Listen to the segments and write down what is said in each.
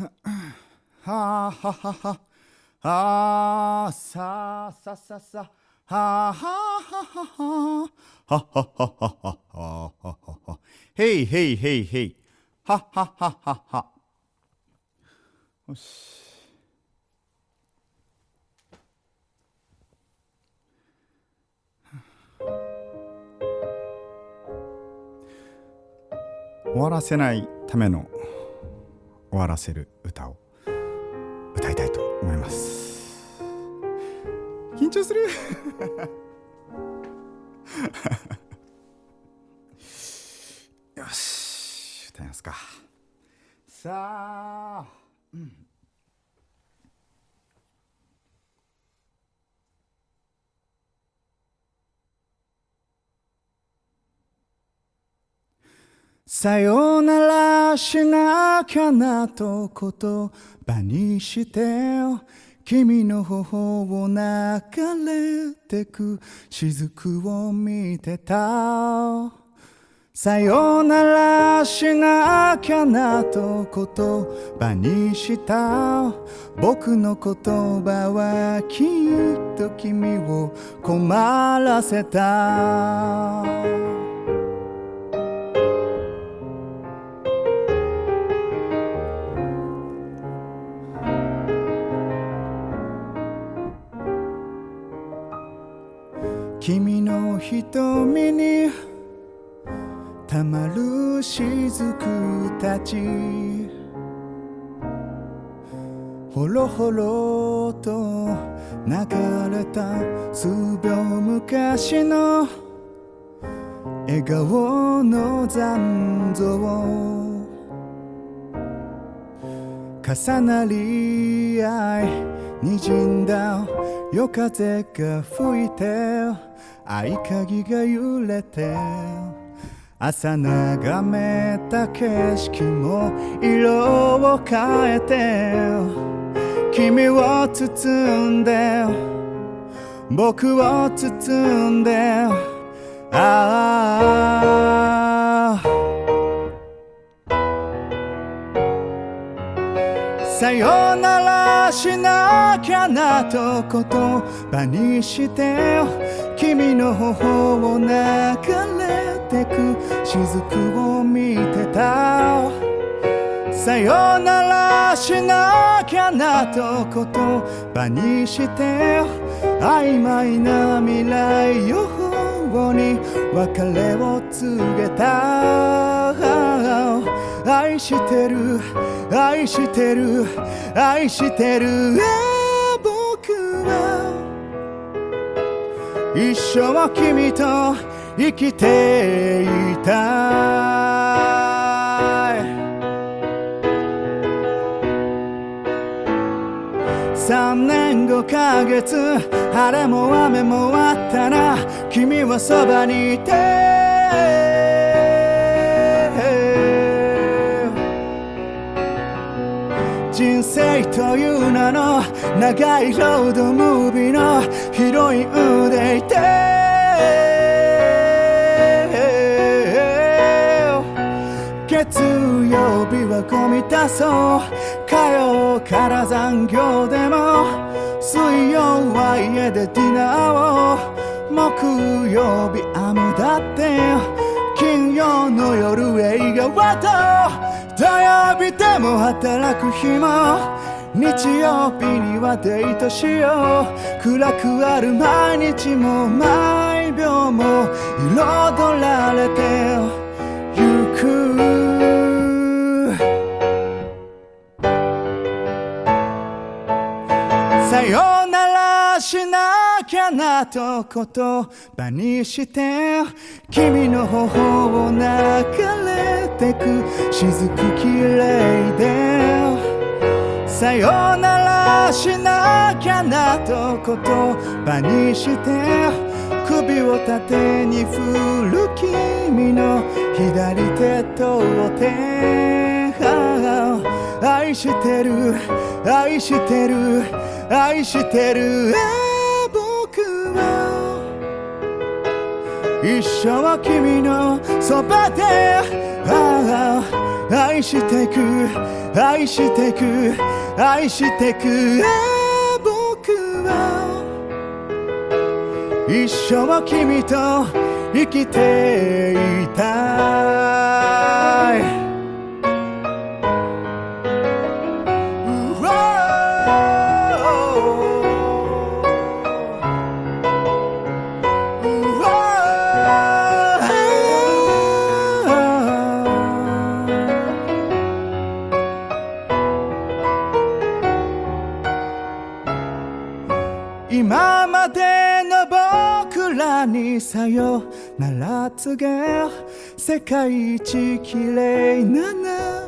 ははははあささささはははははははははははへいへいへいへいはははははよし終わらせないための終わらせる歌を歌いたいと思います。緊張する。よし歌いますか。さあ、うん。さよならしなきゃなと言葉にして君の頬を流れてく雫を見てた。さよならしなきゃなと言葉にした。僕の言葉はきっと君を困らせた。君の瞳にたまる雫たち。ほろほろと流れた数秒昔の笑顔の残像重なり合い滲んだ夜風が吹いて合鍵が揺れて。朝眺めた景色も色を変えて君を包んで僕を包んでああ。さよならしなきゃなと言葉にして君の頬を流れてく。雫を見てた。さよならしなきゃなと言葉にして曖昧な未来予報に別れを告げた。愛してる愛してる愛してる。僕は一生君と生きていたい。三年5ヶ月晴れも雨もあったな。君はそばにいて。人生という名の長いロードムービーのヒロインでいて。月曜日はゴミ出そう。火曜から残業でも水曜は家でディナーを。木曜日雨だって金曜の夜映画はと土曜日でも働く日も日曜日にはデートしよう。暗くある毎日も毎秒も彩られてゆくさよならしなきゃなと言葉にして君の頬を流れてく雫きれいで。さよならしなきゃなと言葉にして首を縦に振る君の左手と手愛してる愛してる。愛してる。僕は一生君のそばで。愛愛してく愛してく愛してく。僕は一生君と生きていた。にさよなら告げ世界一綺麗な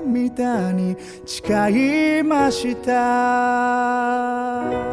涙に誓いました。